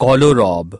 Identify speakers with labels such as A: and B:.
A: kohlrabi